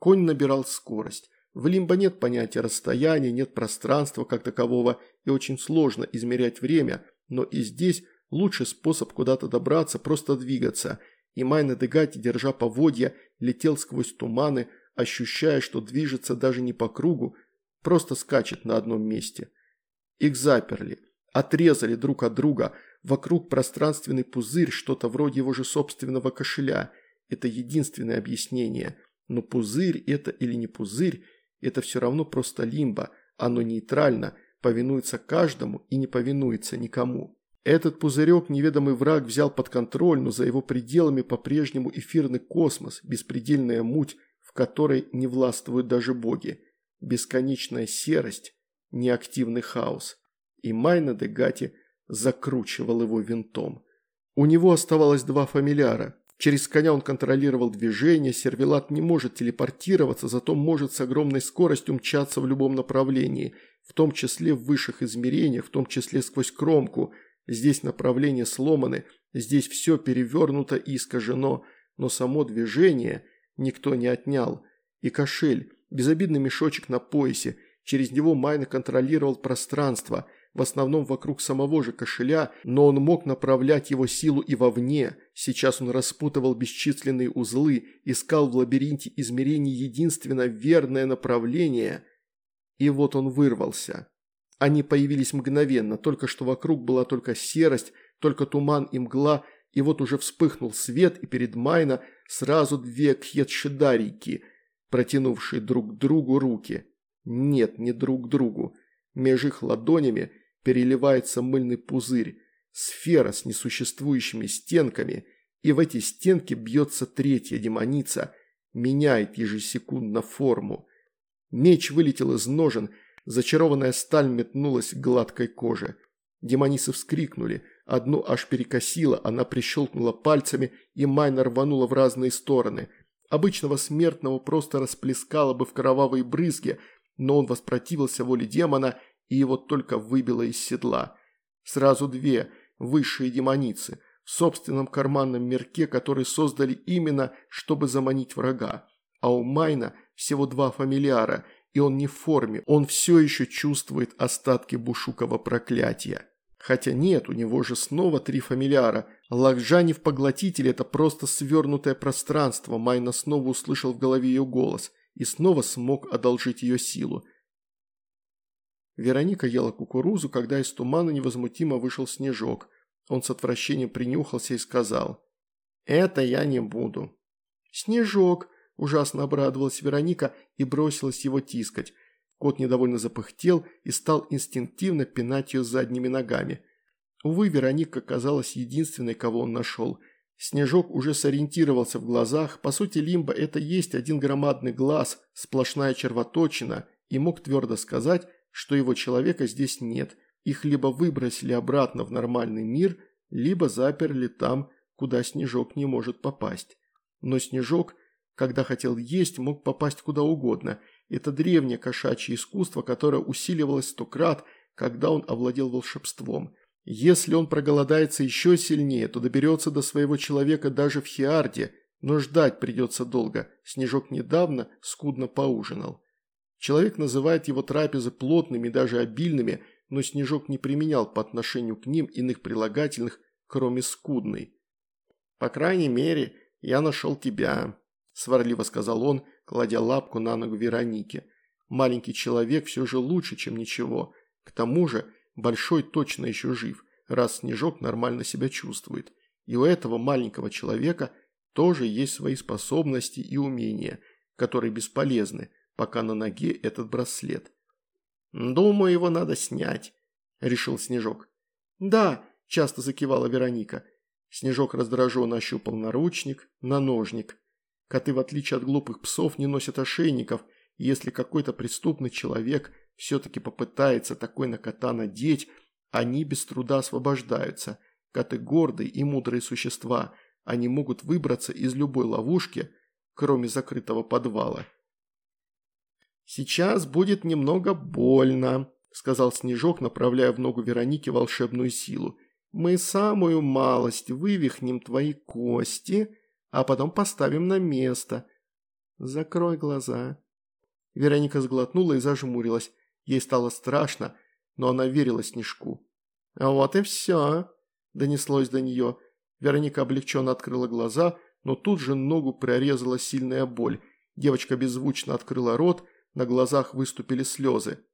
Конь набирал скорость. В лимбо нет понятия расстояния, нет пространства как такового, и очень сложно измерять время, но и здесь лучший способ куда-то добраться – просто двигаться. И Майна Дегати, держа поводья, летел сквозь туманы, ощущая, что движется даже не по кругу, просто скачет на одном месте. Их заперли, отрезали друг от друга, вокруг пространственный пузырь, что-то вроде его же собственного кошеля. Это единственное объяснение. Но пузырь это или не пузырь – это все равно просто лимбо, оно нейтрально, повинуется каждому и не повинуется никому. Этот пузырек неведомый враг взял под контроль, но за его пределами по-прежнему эфирный космос, беспредельная муть, в которой не властвуют даже боги. Бесконечная серость, неактивный хаос. И Майна де Гати закручивал его винтом. У него оставалось два фамильяра. Через коня он контролировал движение, сервелат не может телепортироваться, зато может с огромной скоростью мчаться в любом направлении, в том числе в высших измерениях, в том числе сквозь кромку. Здесь направления сломаны, здесь все перевернуто и искажено, но само движение никто не отнял. И кошель, безобидный мешочек на поясе, через него Майна контролировал пространство – в основном вокруг самого же кошеля, но он мог направлять его силу и вовне. Сейчас он распутывал бесчисленные узлы, искал в лабиринте измерений единственно верное направление. И вот он вырвался. Они появились мгновенно, только что вокруг была только серость, только туман и мгла, и вот уже вспыхнул свет, и перед Майна сразу две кхетшидарики, протянувшие друг к другу руки. Нет, не друг к другу. Меж их ладонями переливается мыльный пузырь, сфера с несуществующими стенками, и в эти стенки бьется третья демоница, меняет ежесекундно форму. Меч вылетел из ножен, зачарованная сталь метнулась к гладкой коже. Демоницы вскрикнули, одну аж перекосило, она прищелкнула пальцами, и Майна рванула в разные стороны. Обычного смертного просто расплескало бы в кровавые брызги, но он воспротивился воле демона и его только выбило из седла. Сразу две высшие демоницы в собственном карманном мерке, который создали именно, чтобы заманить врага. А у Майна всего два фамильяра, и он не в форме, он все еще чувствует остатки бушукова проклятия. Хотя нет, у него же снова три фамильяра. Лакжани в поглотителе – это просто свернутое пространство. Майна снова услышал в голове ее голос и снова смог одолжить ее силу. Вероника ела кукурузу, когда из тумана невозмутимо вышел снежок. Он с отвращением принюхался и сказал «Это я не буду». «Снежок!» – ужасно обрадовалась Вероника и бросилась его тискать. Кот недовольно запыхтел и стал инстинктивно пинать ее задними ногами. Увы, Вероника казалась единственной, кого он нашел. Снежок уже сориентировался в глазах. По сути, Лимба – это есть один громадный глаз, сплошная червоточина, и мог твердо сказать, что его человека здесь нет, их либо выбросили обратно в нормальный мир, либо заперли там, куда Снежок не может попасть. Но Снежок, когда хотел есть, мог попасть куда угодно. Это древнее кошачье искусство, которое усиливалось сто крат, когда он овладел волшебством. Если он проголодается еще сильнее, то доберется до своего человека даже в Хиарде, но ждать придется долго. Снежок недавно скудно поужинал. Человек называет его трапезы плотными, даже обильными, но Снежок не применял по отношению к ним иных прилагательных, кроме скудной. «По крайней мере, я нашел тебя», – сварливо сказал он, кладя лапку на ногу Веронике. «Маленький человек все же лучше, чем ничего. К тому же большой точно еще жив, раз Снежок нормально себя чувствует. И у этого маленького человека тоже есть свои способности и умения, которые бесполезны, пока на ноге этот браслет. «Думаю, его надо снять», – решил Снежок. «Да», – часто закивала Вероника. Снежок раздраженно ощупал наручник, наножник. Коты, в отличие от глупых псов, не носят ошейников, и если какой-то преступный человек все-таки попытается такой на кота надеть, они без труда освобождаются. Коты гордые и мудрые существа, они могут выбраться из любой ловушки, кроме закрытого подвала. «Сейчас будет немного больно», – сказал Снежок, направляя в ногу Вероники волшебную силу. «Мы самую малость вывихнем твои кости, а потом поставим на место. Закрой глаза». Вероника сглотнула и зажмурилась. Ей стало страшно, но она верила Снежку. «А вот и все», – донеслось до нее. Вероника облегченно открыла глаза, но тут же ногу прорезала сильная боль. Девочка беззвучно открыла рот – на глазах выступили слезы.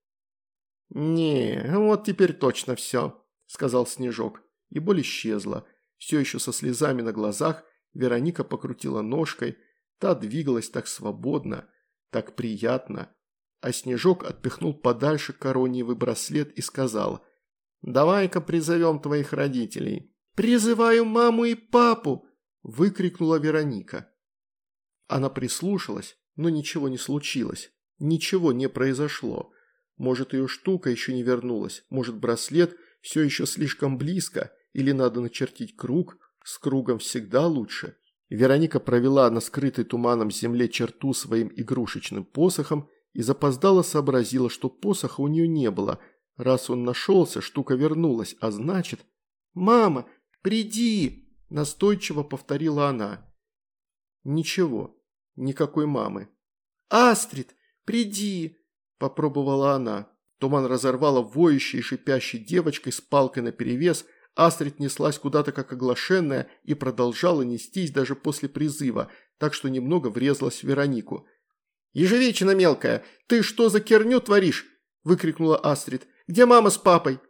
«Не, вот теперь точно все», – сказал Снежок. И боль исчезла. Все еще со слезами на глазах Вероника покрутила ножкой. Та двигалась так свободно, так приятно. А Снежок отпихнул подальше корониевый браслет и сказал «Давай-ка призовем твоих родителей». «Призываю маму и папу!» – выкрикнула Вероника. Она прислушалась, но ничего не случилось. Ничего не произошло. Может, ее штука еще не вернулась, может, браслет все еще слишком близко, или надо начертить круг, с кругом всегда лучше. Вероника провела на скрытой туманом земле черту своим игрушечным посохом и запоздала сообразила, что посоха у нее не было. Раз он нашелся, штука вернулась, а значит... «Мама, приди!» – настойчиво повторила она. Ничего, никакой мамы. «Астрид, приди!» – попробовала она. Туман разорвала воющей и шипящей девочкой с палкой наперевес – Астрид неслась куда-то как оглашенная и продолжала нестись даже после призыва, так что немного врезалась в Веронику. «Ежевечина мелкая, ты что за керню творишь?» – выкрикнула Астрид. «Где мама с папой?»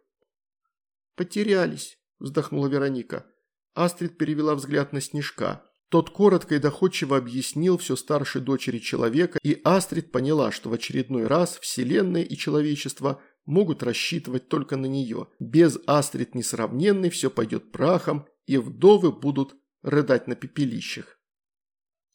«Потерялись», – вздохнула Вероника. Астрид перевела взгляд на Снежка. Тот коротко и доходчиво объяснил все старшей дочери человека, и Астрид поняла, что в очередной раз Вселенная и человечество – могут рассчитывать только на нее. Без Астрид несравненной все пойдет прахом, и вдовы будут рыдать на пепелищах.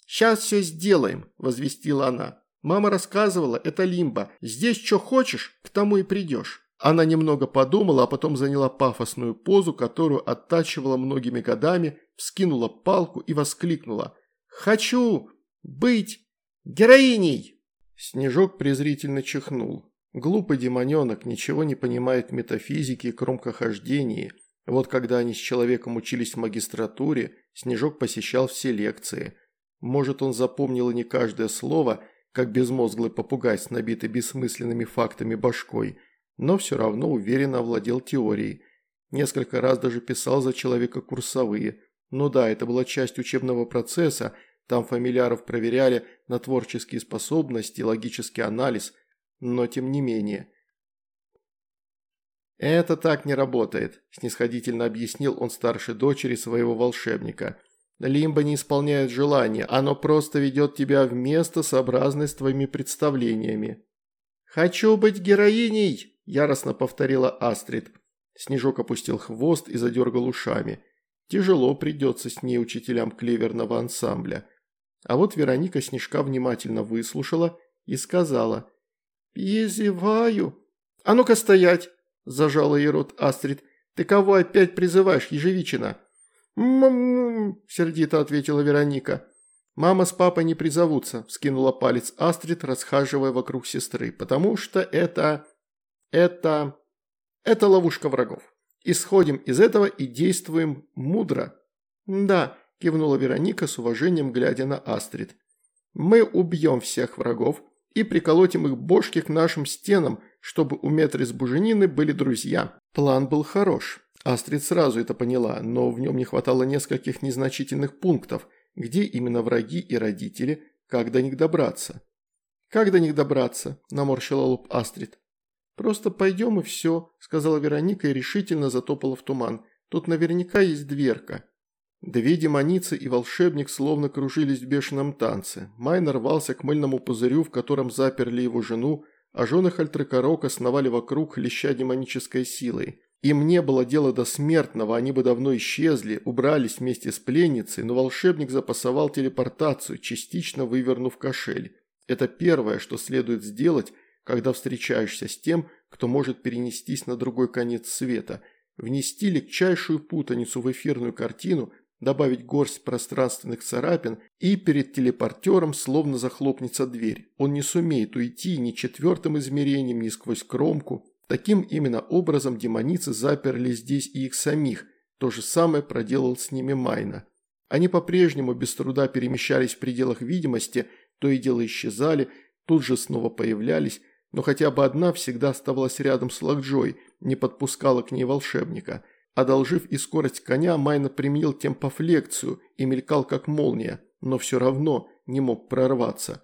«Сейчас все сделаем», – возвестила она. «Мама рассказывала, это лимба. Здесь что хочешь, к тому и придешь». Она немного подумала, а потом заняла пафосную позу, которую оттачивала многими годами, вскинула палку и воскликнула. «Хочу быть героиней!» Снежок презрительно чихнул. Глупый демоненок ничего не понимает в метафизике и кромкохождении. Вот когда они с человеком учились в магистратуре, Снежок посещал все лекции. Может, он запомнил и не каждое слово, как безмозглый попугай с набитой бессмысленными фактами башкой, но все равно уверенно овладел теорией. Несколько раз даже писал за человека курсовые. Ну да, это была часть учебного процесса, там фамильяров проверяли на творческие способности, логический анализ – но тем не менее. «Это так не работает», – снисходительно объяснил он старшей дочери своего волшебника. «Лимбо не исполняет желания, оно просто ведет тебя в место, сообразное с твоими представлениями». «Хочу быть героиней!» – яростно повторила Астрид. Снежок опустил хвост и задергал ушами. Тяжело придется с ней учителям клеверного ансамбля. А вот Вероника Снежка внимательно выслушала и сказала – «Езеваю». «А ну-ка стоять!» – зажала ей рот Астрид. «Ты кого опять призываешь, ежевичина?» «М-м-м», сердито ответила Вероника. «Мама с папой не призовутся», – вскинула палец Астрид, расхаживая вокруг сестры, «потому что это... это... это ловушка врагов. Исходим из этого и действуем мудро». «Да», – кивнула Вероника с уважением, глядя на Астрид. «Мы убьем всех врагов, и приколотим их бошки к нашим стенам, чтобы у Метрис Буженины были друзья. План был хорош. Астрид сразу это поняла, но в нем не хватало нескольких незначительных пунктов, где именно враги и родители, как до них добраться. «Как до них добраться?» – наморщила лоб Астрид. «Просто пойдем и все», – сказала Вероника и решительно затопала в туман. «Тут наверняка есть дверка». Две демоницы и волшебник словно кружились в бешеном танце. Майн рвался к мыльному пузырю, в котором заперли его жену, а жены Хальтрекорока сновали вокруг, леща демонической силой. Им не было дела до смертного, они бы давно исчезли, убрались вместе с пленницей, но волшебник запасовал телепортацию, частично вывернув кошель. Это первое, что следует сделать, когда встречаешься с тем, кто может перенестись на другой конец света – внести легчайшую путаницу в эфирную картину, добавить горсть пространственных царапин, и перед телепортером словно захлопнется дверь. Он не сумеет уйти ни четвертым измерением, ни сквозь кромку. Таким именно образом демоницы заперли здесь и их самих. То же самое проделал с ними Майна. Они по-прежнему без труда перемещались в пределах видимости, то и дело исчезали, тут же снова появлялись, но хотя бы одна всегда оставалась рядом с Лакджой, не подпускала к ней волшебника – Одолжив и скорость коня, Майна применил темпофлекцию и мелькал как молния, но все равно не мог прорваться.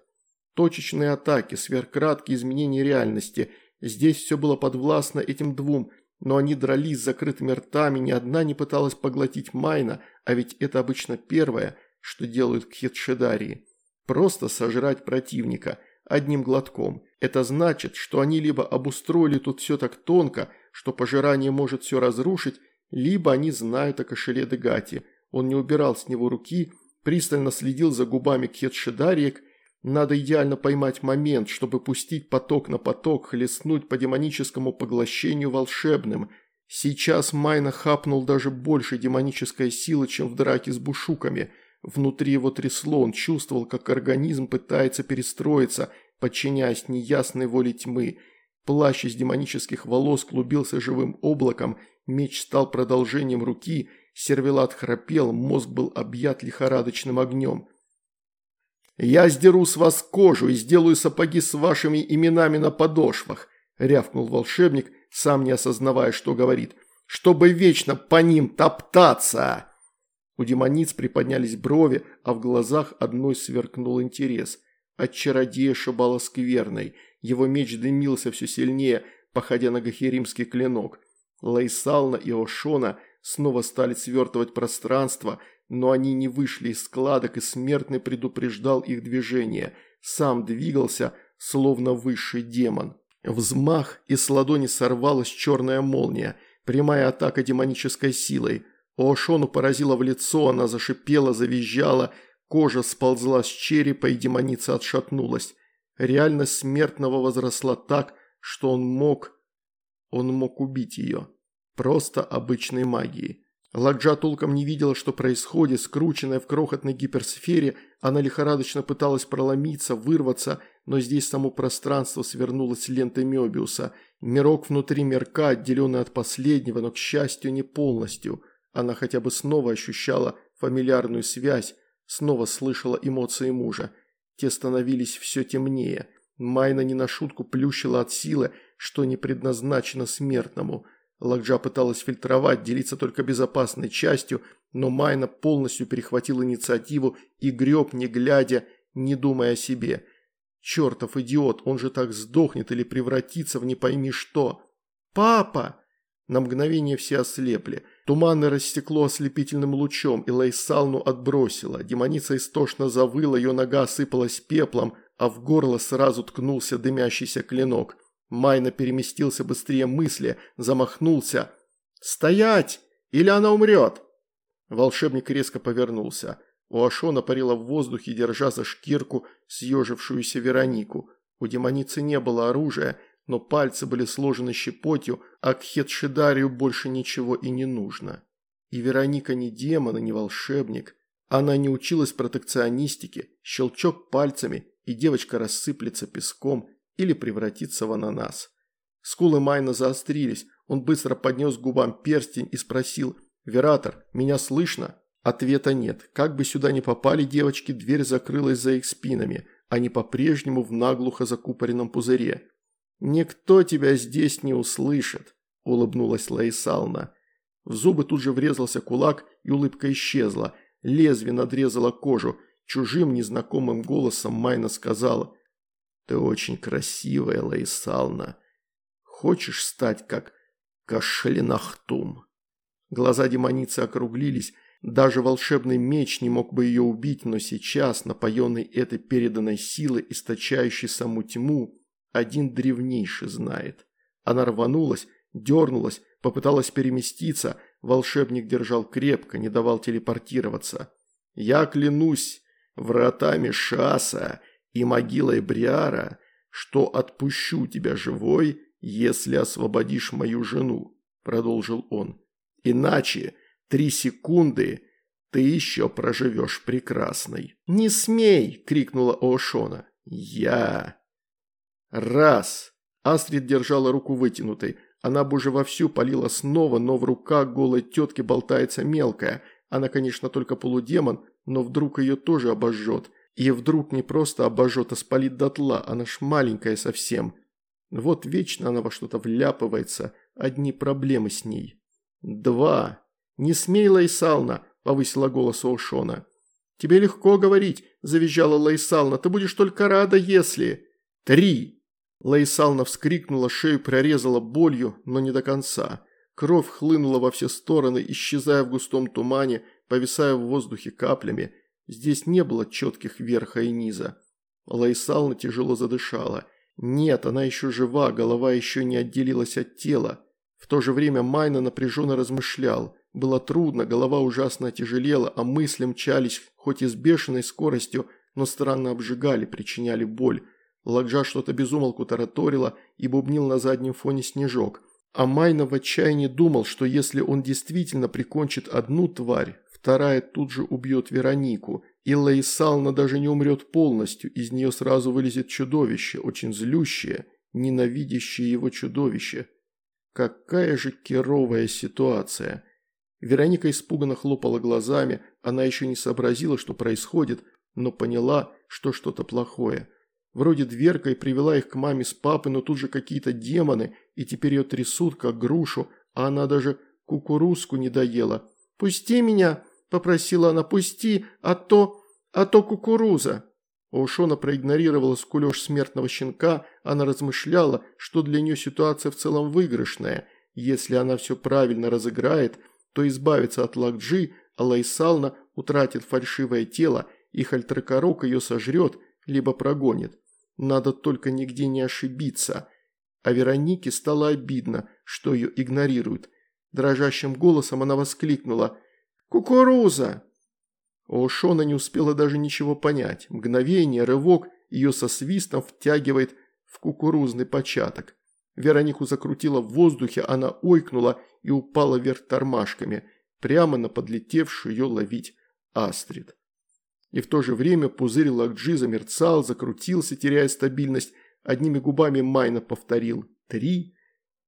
Точечные атаки, сверхкраткие изменения реальности. Здесь все было подвластно этим двум, но они дрались с закрытыми ртами, ни одна не пыталась поглотить Майна, а ведь это обычно первое, что делают кхетшедарии. Просто сожрать противника одним глотком. Это значит, что они либо обустроили тут все так тонко, что пожирание может все разрушить, либо они знают о кошеле Дегати. Он не убирал с него руки, пристально следил за губами Кхетшедариек, Надо идеально поймать момент, чтобы пустить поток на поток, хлестнуть по демоническому поглощению волшебным. Сейчас Майна хапнул даже больше демонической силы, чем в драке с бушуками. Внутри его трясло, он чувствовал, как организм пытается перестроиться, подчиняясь неясной воле тьмы. Плащ из демонических волос клубился живым облаком, меч стал продолжением руки, сервелат храпел, мозг был объят лихорадочным огнем. «Я сдеру с вас кожу и сделаю сапоги с вашими именами на подошвах», – рявкнул волшебник, сам не осознавая, что говорит, – «чтобы вечно по ним топтаться!» У демониц приподнялись брови, а в глазах одной сверкнул интерес. От чародея шибало скверной, его меч дымился все сильнее, походя на гахеримский клинок. Лайсална и Ошона снова стали свертывать пространство – но они не вышли из складок, и смертный предупреждал их движение. Сам двигался, словно высший демон. Взмах, и с ладони сорвалась черная молния, прямая атака демонической силой. Оошону поразила в лицо, она зашипела, завизжала, кожа сползла с черепа, и демоница отшатнулась. Реальность смертного возросла так, что он мог... Он мог убить ее. Просто обычной магией. Ладжа толком не видела, что происходит, скрученная в крохотной гиперсфере, она лихорадочно пыталась проломиться, вырваться, но здесь само пространство свернулось лентой Мёбиуса. Мирок внутри мирка, отделенный от последнего, но, к счастью, не полностью. Она хотя бы снова ощущала фамильярную связь, снова слышала эмоции мужа. Те становились все темнее. Майна не на шутку плющила от силы, что не предназначено смертному – Лакджа пыталась фильтровать, делиться только безопасной частью, но Майна полностью перехватил инициативу и греб, не глядя, не думая о себе. Чертов идиот, он же так сдохнет или превратится в не пойми что. «Папа!» На мгновение все ослепли. Туманно рассекло ослепительным лучом, и Лейсалну отбросило. Демоница истошно завыла, ее нога осыпалась пеплом, а в горло сразу ткнулся дымящийся клинок. Майна переместился быстрее мысли, замахнулся. «Стоять! Или она умрет!» Волшебник резко повернулся. У Ашона парила в воздухе, держа за шкирку съежившуюся Веронику. У демоницы не было оружия, но пальцы были сложены щепотью, а к Хедшидарию больше ничего и не нужно. И Вероника не демон и не волшебник. Она не училась протекционистике, щелчок пальцами, и девочка рассыплется песком, или превратиться в ананас. Скулы Майна заострились, он быстро поднес к губам перстень и спросил «Вератор, меня слышно?» Ответа нет. Как бы сюда ни попали девочки, дверь закрылась за их спинами. Они по-прежнему в наглухо закупоренном пузыре. «Никто тебя здесь не услышит», – улыбнулась Лаисална. В зубы тут же врезался кулак, и улыбка исчезла. Лезвие надрезало кожу. Чужим незнакомым голосом Майна сказала ты очень красивая, Лаисална. Хочешь стать как Кашелинахтум?» Глаза демоницы округлились. Даже волшебный меч не мог бы ее убить, но сейчас, напоенный этой переданной силой, источающей саму тьму, один древнейший знает. Она рванулась, дернулась, попыталась переместиться, волшебник держал крепко, не давал телепортироваться. «Я клянусь вратами Шаса и могилой Бриара, что отпущу тебя живой, если освободишь мою жену», – продолжил он. «Иначе три секунды ты еще проживешь прекрасной». «Не смей!» – крикнула Оошона. «Я!» «Раз!» Астрид держала руку вытянутой. Она бы уже вовсю полила снова, но в руках голой тетки болтается мелкая. Она, конечно, только полудемон, но вдруг ее тоже обожжет. И вдруг не просто обожжет, а спалит дотла, она ж маленькая совсем. Вот вечно она во что-то вляпывается, одни проблемы с ней. «Два. Не смей, Лайсална!» – повысила голос Оушона. «Тебе легко говорить», – завизжала Лайсална. «Ты будешь только рада, если...» «Три!» Лайсална вскрикнула, шею прорезала болью, но не до конца. Кровь хлынула во все стороны, исчезая в густом тумане, повисая в воздухе каплями – Здесь не было четких верха и низа. Лайсална тяжело задышала. Нет, она еще жива, голова еще не отделилась от тела. В то же время Майна напряженно размышлял. Было трудно, голова ужасно тяжелела, а мысли мчались, хоть и с бешеной скоростью, но странно обжигали, причиняли боль. Ладжа что-то безумолку тараторила и бубнил на заднем фоне снежок. А Майна в отчаянии думал, что если он действительно прикончит одну тварь, вторая тут же убьет Веронику, и Лаисална даже не умрет полностью, из нее сразу вылезет чудовище, очень злющее, ненавидящее его чудовище. Какая же керовая ситуация. Вероника испуганно хлопала глазами, она еще не сообразила, что происходит, но поняла, что что-то плохое. Вроде дверка и привела их к маме с папой, но тут же какие-то демоны, и теперь ее трясут, как грушу, а она даже кукурузку не доела. «Пусти меня!» – попросила она, «пусти, а то... а то кукуруза!» Ушона проигнорировала скулеж смертного щенка, она размышляла, что для нее ситуация в целом выигрышная. Если она все правильно разыграет, то избавится от Лакджи, а Лайсална утратит фальшивое тело, и Хальтракорок ее сожрет, либо прогонит. Надо только нигде не ошибиться. А Веронике стало обидно, что ее игнорируют. Дрожащим голосом она воскликнула «Кукуруза!». Ошона не успела даже ничего понять. Мгновение, рывок, ее со свистом втягивает в кукурузный початок. Веронику закрутила в воздухе, она ойкнула и упала вверх тормашками, прямо на подлетевшую ловить Астрид. И в то же время пузырь Лакджи замерцал, закрутился, теряя стабильность. Одними губами Майна повторил «три»,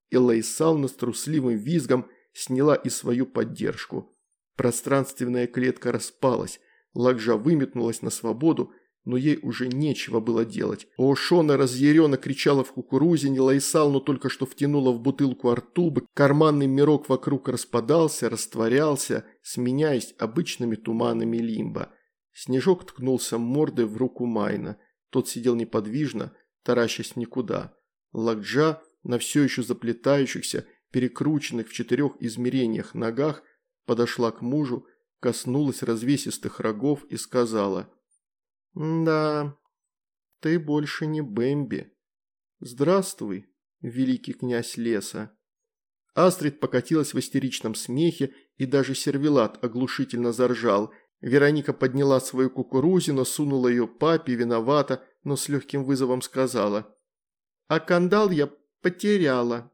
и Лайсална с трусливым визгом сняла и свою поддержку. Пространственная клетка распалась, Лакжа выметнулась на свободу, но ей уже нечего было делать. Ошона разъяренно кричала в кукурузине, Лайсалну только что втянула в бутылку артубы, карманный мирок вокруг распадался, растворялся, сменяясь обычными туманами лимба. Снежок ткнулся мордой в руку Майна. Тот сидел неподвижно, таращась никуда. Лакджа на все еще заплетающихся, перекрученных в четырех измерениях ногах, подошла к мужу, коснулась развесистых рогов и сказала «Да, ты больше не Бэмби. Здравствуй, великий князь леса». Астрид покатилась в истеричном смехе, и даже сервелат оглушительно заржал – Вероника подняла свою кукурузину, сунула ее папе, виновата, но с легким вызовом сказала. «А кандал я потеряла».